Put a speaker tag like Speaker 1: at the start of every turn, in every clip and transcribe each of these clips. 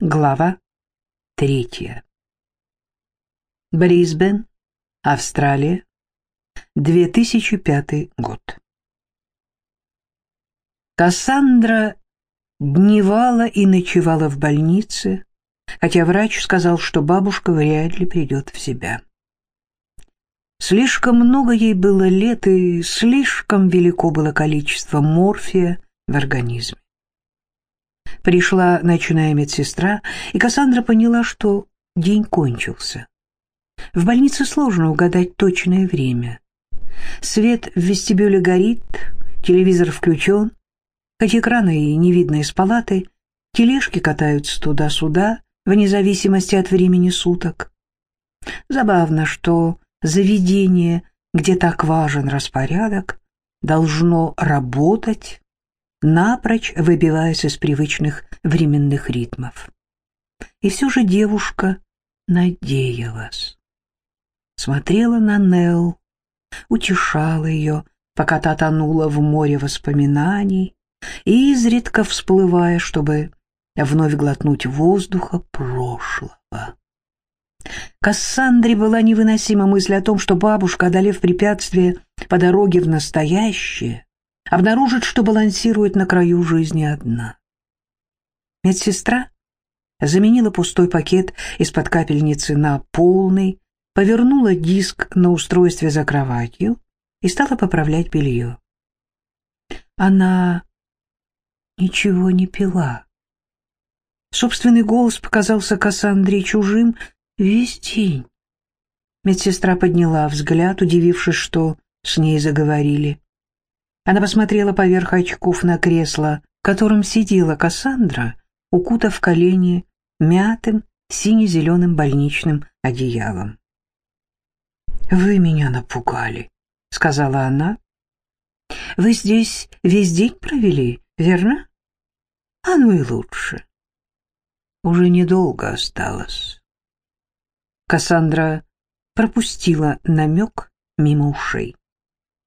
Speaker 1: Глава третья. Брисбен, Австралия, 2005 год. Кассандра дневала и ночевала в больнице, хотя врач сказал, что бабушка вряд ли придет в себя. Слишком много ей было лет, и слишком велико было количество морфия в организме. Пришла ночная медсестра, и Кассандра поняла, что день кончился. В больнице сложно угадать точное время. Свет в вестибюле горит, телевизор включен, хоть экрана и не видно из палаты, тележки катаются туда-сюда, вне зависимости от времени суток. Забавно, что заведение, где так важен распорядок, должно работать напрочь выбиваясь из привычных временных ритмов. И все же девушка надеялась. Смотрела на Нелл, утешала ее, пока та тонула в море воспоминаний, изредка всплывая, чтобы вновь глотнуть воздуха прошлого. Кассандре была невыносима мысль о том, что бабушка, одолев препятствие по дороге в настоящее, обнаружит, что балансирует на краю жизни одна. Медсестра заменила пустой пакет из-под капельницы на полный, повернула диск на устройстве за кроватью и стала поправлять белье. Она ничего не пила. Собственный голос показался Кассандре чужим весь день. Медсестра подняла взгляд, удивившись, что с ней заговорили. Она посмотрела поверх очков на кресло, в котором сидела Кассандра, укутав колени мятым сине-зеленым больничным одеялом. «Вы меня напугали», — сказала она. «Вы здесь весь день провели, верно? А ну и лучше. Уже недолго осталось». Кассандра пропустила намек мимо ушей.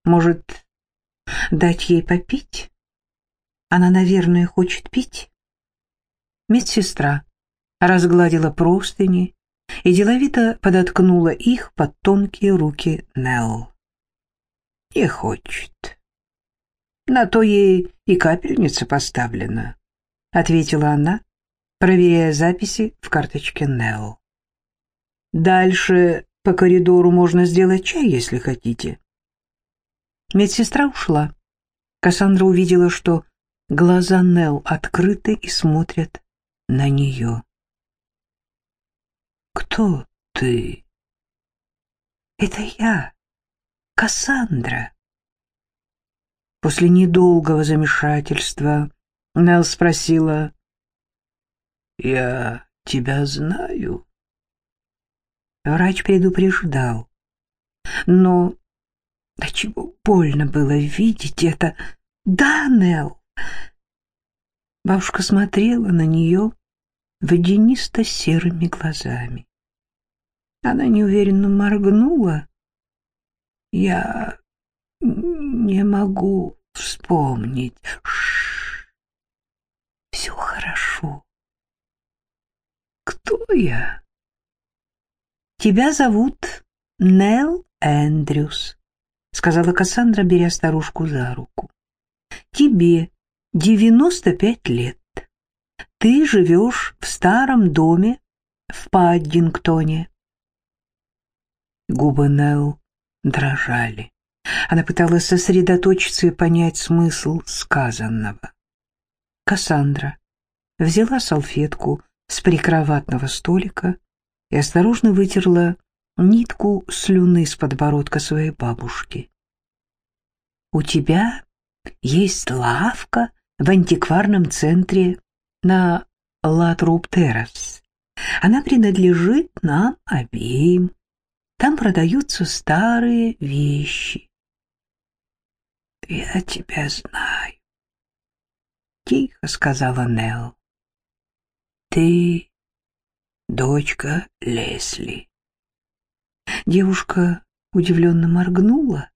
Speaker 1: «Может, Дать ей попить? Она, наверное, хочет пить. Медсестра разгладила простыни и деловито подоткнула их под тонкие руки Нелл. Не хочет. На то ей и капельница поставлена, ответила она, проверяя записи в карточке Нелл. Дальше по коридору можно сделать чай, если хотите. Медсестра ушла. Кассандра увидела, что глаза Нел открыты и смотрят на нее. «Кто ты?» «Это я, Кассандра». После недолгого замешательства Нел спросила, «Я тебя знаю?» Врач предупреждал, но да чего больно было видеть это. Да, Нелл. Бабушка смотрела на нее водянисто-серыми глазами. Она неуверенно моргнула. Я не могу вспомнить. Ш -ш -ш. Все хорошо. Кто я? Тебя зовут Нелл Эндрюс. — сказала Кассандра, беря старушку за руку. «Тебе девяносто пять лет. Ты живешь в старом доме в Паддингтоне». Губы Нелл дрожали. Она пыталась сосредоточиться и понять смысл сказанного. Кассандра взяла салфетку с прикроватного столика и осторожно вытерла нитку слюны с подбородка своей бабушки. «У тебя есть лавка в антикварном центре на Латруб-террас. Она принадлежит нам обеим. Там продаются старые вещи». «Я тебя знаю», — тихо сказала Нелл. «Ты дочка Лесли». Девушка удивленно моргнула.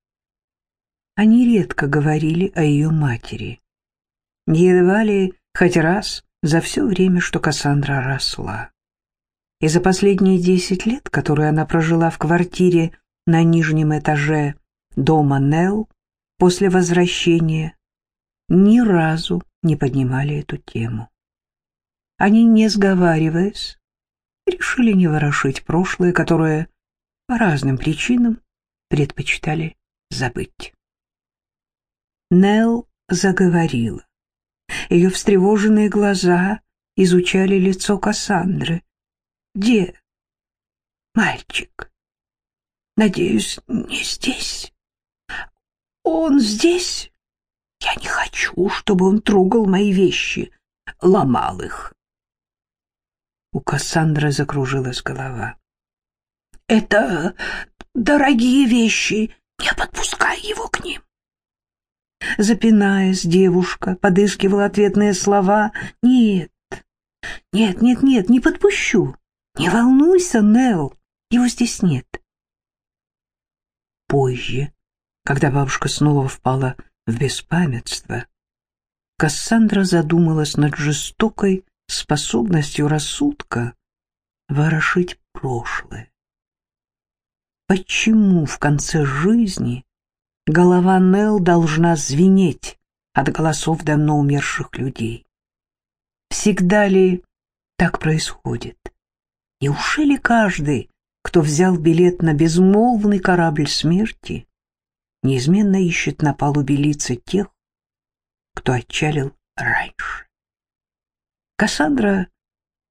Speaker 1: Они редко говорили о ее матери. Едва ли хоть раз за все время, что Кассандра росла. И за последние десять лет, которые она прожила в квартире на нижнем этаже дома Нелл, после возвращения ни разу не поднимали эту тему. Они, не сговариваясь, решили не ворошить прошлое, которое по разным причинам предпочитали забыть. Нелл заговорила. Ее встревоженные глаза изучали лицо Кассандры. «Где мальчик? Надеюсь, не здесь? Он здесь? Я не хочу, чтобы он трогал мои вещи, ломал их». У Кассандры закружилась голова. «Это дорогие вещи, не подпускай его к ним». Запинаясь, девушка подыскивала ответные слова. «Нет, нет, нет, нет, не подпущу. Не волнуйся, Нелл, его здесь нет». Позже, когда бабушка снова впала в беспамятство, Кассандра задумалась над жестокой способностью рассудка ворошить прошлое. Почему в конце жизни голова Нел должна звенеть от голосов давно умерших людей? Всегда ли так происходит? Неужели каждый, кто взял билет на безмолвный корабль смерти, неизменно ищет на палубе лица тех, кто отчалил раньше? Кассандра,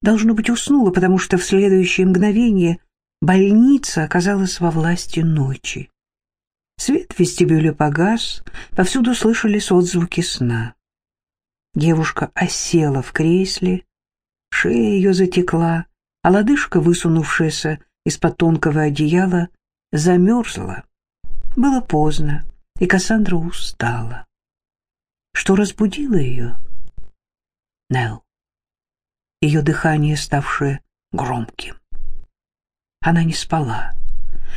Speaker 1: должно быть, уснула, потому что в следующее мгновение больница оказалась во власти ночи. Свет в вестибюле погас, повсюду слышались отзвуки сна. Девушка осела в кресле, шея ее затекла, а лодыжка, высунувшаяся из-под тонкого одеяла, замерзла. Было поздно, и Кассандра устала. Что разбудило ее? Нелл. Ее дыхание, ставшее громким. Она не спала.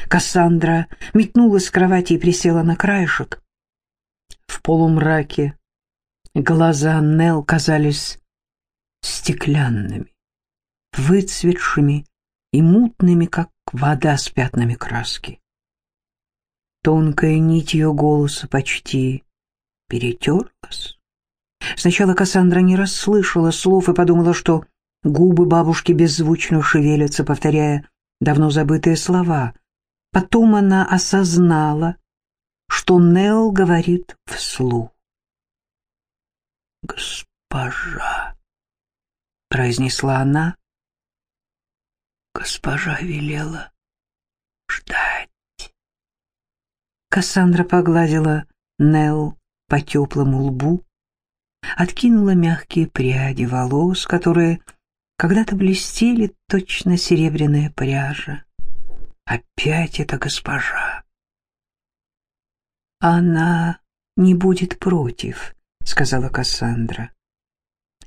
Speaker 1: Кассандра метнулась с кровати и присела на краешек. В полумраке глаза Нел казались стеклянными, выцветшими и мутными, как вода с пятнами краски. Тонкая нить ее голоса почти перетерлась. Сначала Кассандра не расслышала слов и подумала, что губы бабушки беззвучно шевелятся, повторяя давно забытые слова. Потом она осознала, что Нел говорит вслух. «Госпожа», — произнесла она, — «госпожа велела ждать». Кассандра погладила Нел по теплому лбу, откинула мягкие пряди волос, которые когда-то блестели точно серебряная пряжа. Опять эта госпожа. Она не будет против, сказала Кассандра.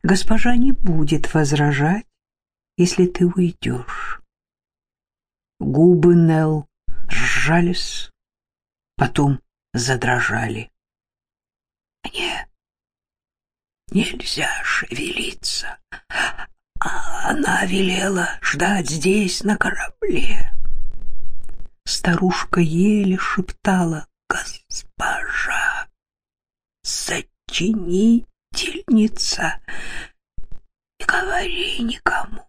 Speaker 1: Госпожа не будет возражать, если ты уйдешь. Губы Нел сжались, потом задрожали. Мне нельзя шевелиться, она велела ждать здесь, на корабле. Старушка еле шептала «Госпожа, сочинительница, не говори никому».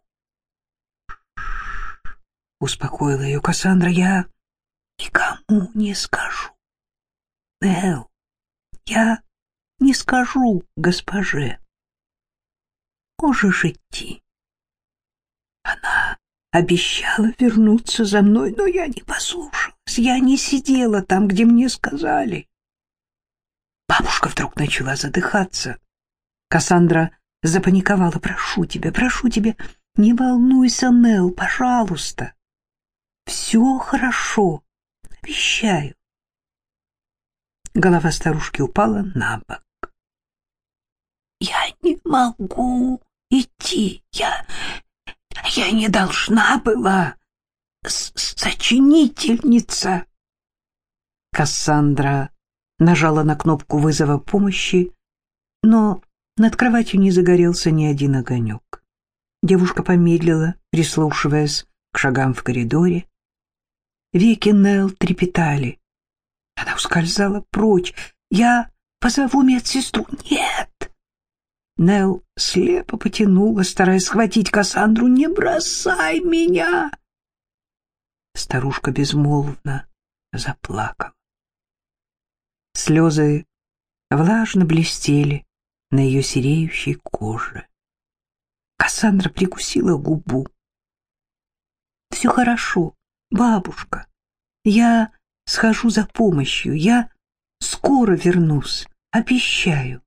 Speaker 1: Успокоила ее Кассандра, я никому не скажу. Эл, я не скажу госпоже. Можешь идти. Она обещала вернуться за мной, но я не послушалась. Я не сидела там, где мне сказали. Бабушка вдруг начала задыхаться. Кассандра запаниковала. «Прошу тебя, прошу тебя, не волнуйся, Нелл, пожалуйста. Все хорошо, обещаю». Голова старушки упала на бок. «Я не могу идти, я я не должна была. С Сочинительница. Кассандра нажала на кнопку вызова помощи, но Над кроватью не загорелся ни один огонек. Девушка помедлила, прислушиваясь к шагам в коридоре. Веки Нелл трепетали. Она ускользала прочь. «Я позову медсестру». «Нет!» Нелл слепо потянула, стараясь схватить Кассандру. «Не бросай меня!» Старушка безмолвно заплакала. Слезы влажно блестели на ее сереющей коже. Кассандра прикусила губу. «Все хорошо, бабушка. Я схожу за помощью. Я скоро вернусь, обещаю».